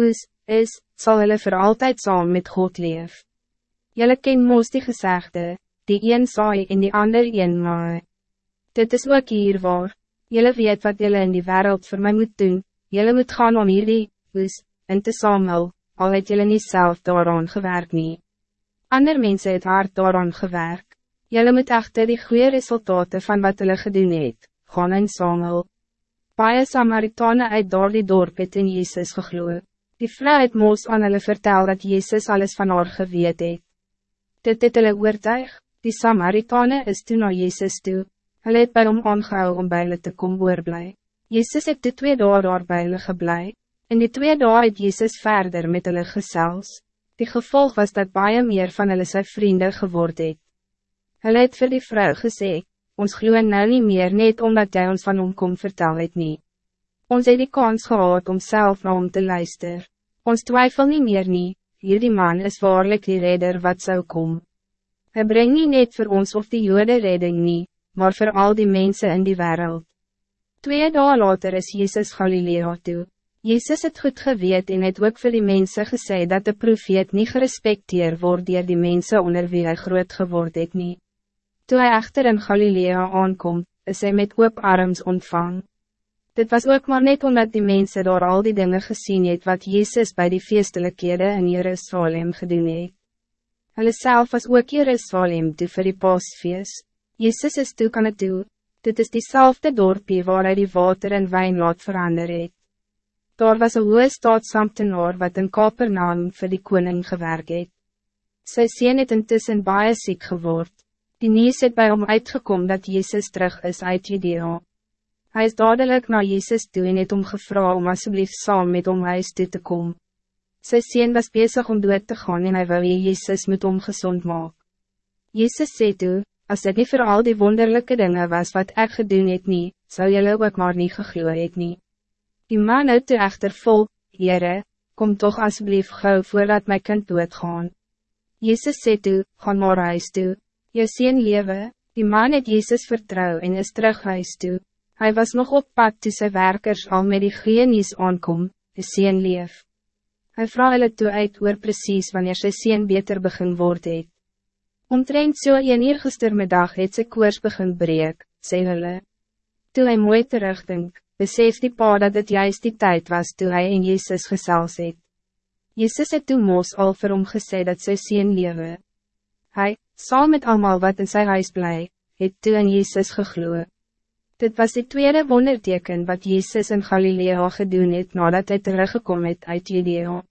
oes, is, zal hulle voor altijd saam met God leef. Julle ken moos die gezegde, die een saai en die ander een maai. Dit is ook hier waar, julle weet wat julle in die wereld voor mij moet doen, julle moet gaan om hierdie, oes, in te samel, al het julle nie self daaraan gewerkt nie. Ander mensen het hard daaraan gewerkt. Jullie moet echter die goede resultaten van wat hulle gedoen het, gaan in samel. Paie Samaritane uit door die dorp het in Jezus gegloe. Die vrou het moos aan hulle vertel dat Jezus alles van haar geweet het. Dit het hulle oortuig, die Samaritane is toen naar Jezus toe. Hulle het by hom aangehou om by hulle te kom oorblij. Jezus het de twee dagen daar by hulle geblij. In die twee dagen het Jezus verder met hulle gesels. Die gevolg was dat baie meer van hulle sy vrienden geword het. Hulle het vir die vrou gesê, ons gloe nou nie meer net omdat jy ons van hom kom vertel het nie. Ons het die kans gehad om zelf na hom te luister. Ons twijfel niet meer nie, hier die man is waarlijk die redder wat zou kom. Hij brengt niet net voor ons of die jode redding nie, maar voor al die mensen in die wereld. Twee dagen later is Jezus Galilea toe. Jezus het goed geweet en het ook vir die mensen gesê dat de profeet niet gerespecteerd wordt dier die mensen onder wie hij groot geword het nie. Toe hy echter in Galilea aankom, is hij met oop arms ontvang. Dit was ook maar net omdat die mensen door al die dingen gezien het wat Jezus bij die feestelijkheden in Jerusalem gedoen het. Hulle self was ook Jerusalem toe vir die paasfeest. Jezus is toe kan het toe, dit is diezelfde dorpie waar hy die water in wijn laat verander het. Daar was een hoge staatsambtenaar wat in Kapernaam vir die koning gewerk het. Sy sien het intussen baie ziek geword. Die nieuws het bij hom uitgekomen dat Jezus terug is uit Judea. Hij is dadelijk naar Jezus toe en het om gevra om alsjeblieft saam met hom huis toe te komen. Sy sien was bezig om dood te gaan en hy wil jy Jezus moet om gezond maak. Jezus sê toe, as dit nie voor al die wonderlijke dingen was wat ek gedoen het nie, sou jylle ook maar nie gegloe het nie. Die man het toe echter vol, Heere, kom toch alsjeblieft gauw voordat my kind doodgaan. Jezus sê toe, gaan maar huis toe. Je sien lewe, die man het Jezus vertrouw en is terug huis toe. Hij was nog op pad toe sy werkers al met die genies aankom, die sien leef. Hy vraag hulle toe uit oor precies wanneer sy sien beter begin word het. Omtrent so een uur gistermiddag het sy koers begin breek, sê hulle. Toe hy mooi terugdink, besef die pa dat het juist die tijd was toe hij in Jezus gesels het. Jezus het toe moos al vir hom gesê dat sy sien lewe. Hij, saam met allemaal wat in zijn huis blij, het toe in Jezus gegloe. Dit was het tweede wonderteken wat Jezus in Galilea gedoen het nadat hij teruggekomen het uit Judea.